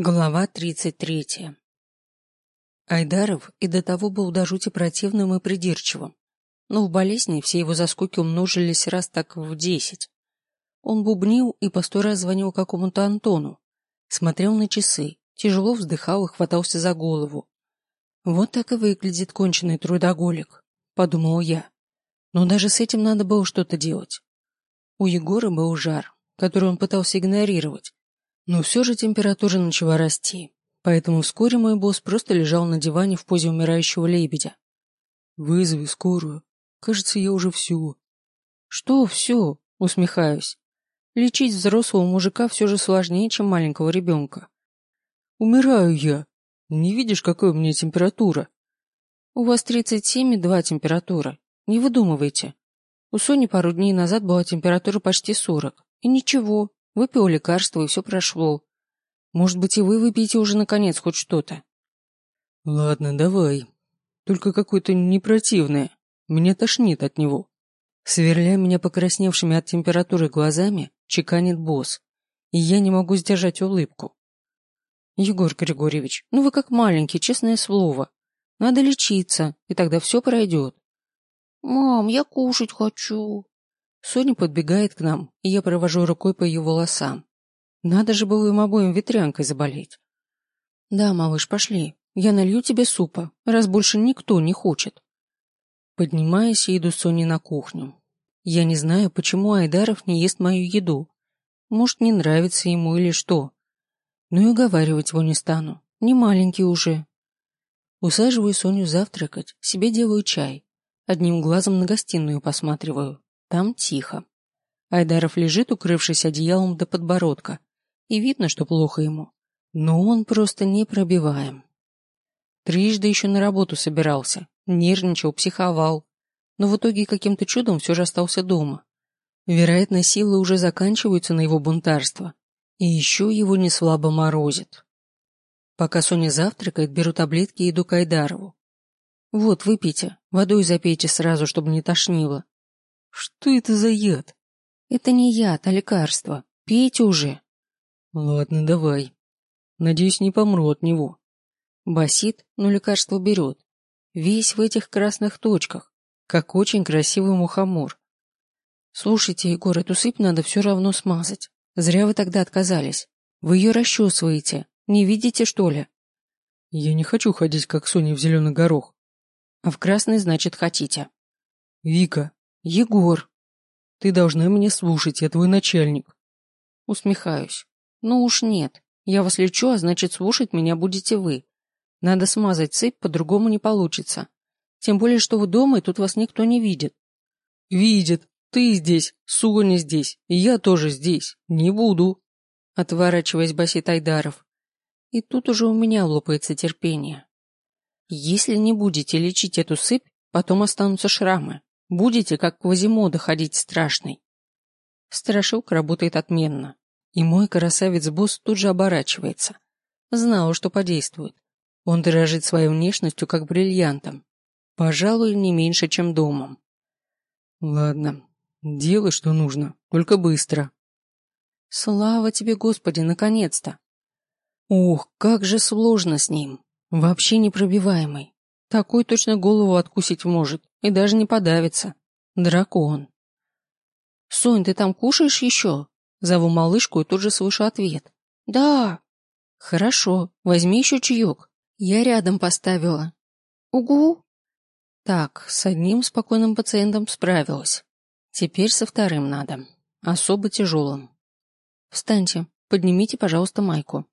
Глава тридцать третья. Айдаров и до того был до жути противным и придирчивым, но в болезни все его заскоки умножились раз так в десять. Он бубнил и по сто раз звонил какому-то Антону, смотрел на часы, тяжело вздыхал и хватался за голову. Вот так и выглядит конченый трудоголик, подумал я. Но даже с этим надо было что-то делать. У Егора был жар, который он пытался игнорировать, но все же температура начала расти, поэтому вскоре мой босс просто лежал на диване в позе умирающего лебедя. «Вызови скорую. Кажется, я уже все». «Что все?» — усмехаюсь. Лечить взрослого мужика все же сложнее, чем маленького ребенка. «Умираю я. Не видишь, какая у меня температура?» «У вас тридцать семь и два температура. Не выдумывайте. У Сони пару дней назад была температура почти сорок. И ничего, Выпил лекарство, и все прошло. Может быть, и вы выпьете уже наконец хоть что-то. Ладно, давай. Только какое-то непротивное. Меня тошнит от него. Сверля меня покрасневшими от температуры глазами, чеканит босс. И я не могу сдержать улыбку. Егор Григорьевич, ну вы как маленький, честное слово. Надо лечиться, и тогда все пройдет. Мам, я кушать хочу. Соня подбегает к нам, и я провожу рукой по ее волосам. Надо же было им обоим ветрянкой заболеть. Да, малыш, пошли. Я налью тебе супа, раз больше никто не хочет. Поднимаюсь и иду с Соней на кухню. Я не знаю, почему Айдаров не ест мою еду. Может, не нравится ему или что. Но и уговаривать его не стану. Не маленький уже. Усаживаю Соню завтракать, себе делаю чай. Одним глазом на гостиную посматриваю. Там тихо. Айдаров лежит, укрывшись одеялом до подбородка, и видно, что плохо ему. Но он просто непробиваем. Трижды еще на работу собирался, нервничал, психовал, но в итоге каким-то чудом все же остался дома. Вероятно, силы уже заканчиваются на его бунтарство, и еще его не слабо морозит. Пока Соня завтракает, беру таблетки и иду к Айдарову. Вот, выпейте, водой запейте сразу, чтобы не тошнило. Что это за яд? Это не яд, а лекарство. Пейте уже. Ладно, давай. Надеюсь, не помру от него. Басит, но лекарство берет. Весь в этих красных точках, как очень красивый мухомор. Слушайте, Егор, эту сыпь надо все равно смазать. Зря вы тогда отказались. Вы ее расчесываете. Не видите, что ли? Я не хочу ходить, как Соня в зеленый горох. А в красный, значит, хотите. Вика, Егор, ты должна меня слушать, я твой начальник. Усмехаюсь. Ну уж нет. Я вас лечу, а значит, слушать меня будете вы. Надо смазать цепь, по-другому не получится. Тем более, что вы дома, и тут вас никто не видит. Видит. Ты здесь, Соня здесь, и я тоже здесь. Не буду. Отворачиваясь, басит Айдаров. И тут уже у меня лопается терпение. Если не будете лечить эту сыпь, потом останутся шрамы. Будете, как Квазимода, ходить страшный. Страшилка работает отменно. И мой красавец-босс тут же оборачивается. Знал, что подействует. Он дорожит своей внешностью, как бриллиантом. Пожалуй, не меньше, чем домом. Ладно, делай, что нужно, только быстро. Слава тебе, Господи, наконец-то! Ух, как же сложно с ним. Вообще непробиваемый. Такой точно голову откусить может и даже не подавится. Дракон. «Сонь, ты там кушаешь еще?» Зову малышку и тут же слышу ответ. «Да». «Хорошо, возьми еще чаек. Я рядом поставила». «Угу». Так, с одним спокойным пациентом справилась. Теперь со вторым надо. Особо тяжелым. Встаньте, поднимите, пожалуйста, майку.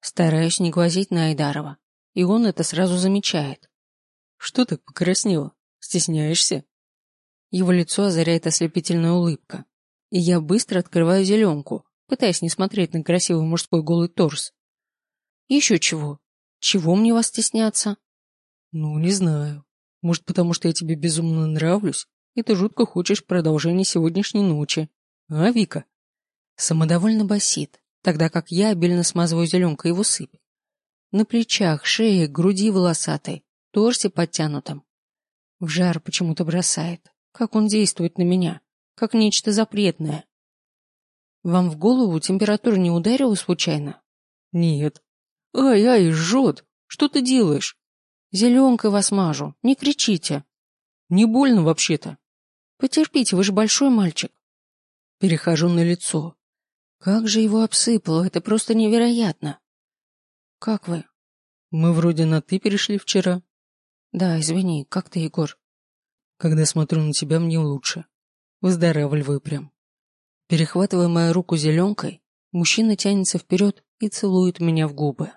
Стараюсь не глазеть на Айдарова. И он это сразу замечает. Что так покраснела? Стесняешься? Его лицо озаряет ослепительная улыбка. И я быстро открываю зеленку, пытаясь не смотреть на красивый мужской голый торс. Еще чего? Чего мне вас стесняться? Ну, не знаю. Может, потому что я тебе безумно нравлюсь, и ты жутко хочешь продолжения сегодняшней ночи. А, Вика? Самодовольно басит, тогда как я обильно смазываю зеленкой его сыпь. На плечах, шее, груди волосатой торсе подтянутом. В жар почему-то бросает. Как он действует на меня? Как нечто запретное. Вам в голову температура не ударила случайно? Нет. Ай-ай, жжет! Что ты делаешь? Зеленкой вас мажу, не кричите. Не больно вообще-то. Потерпите, вы же большой мальчик. Перехожу на лицо. Как же его обсыпало, это просто невероятно. Как вы? Мы вроде на «ты» перешли вчера. Да, извини, как ты, Егор? Когда смотрю на тебя, мне лучше. Выздоравливаю прям. Перехватывая мою руку зеленкой, мужчина тянется вперед и целует меня в губы.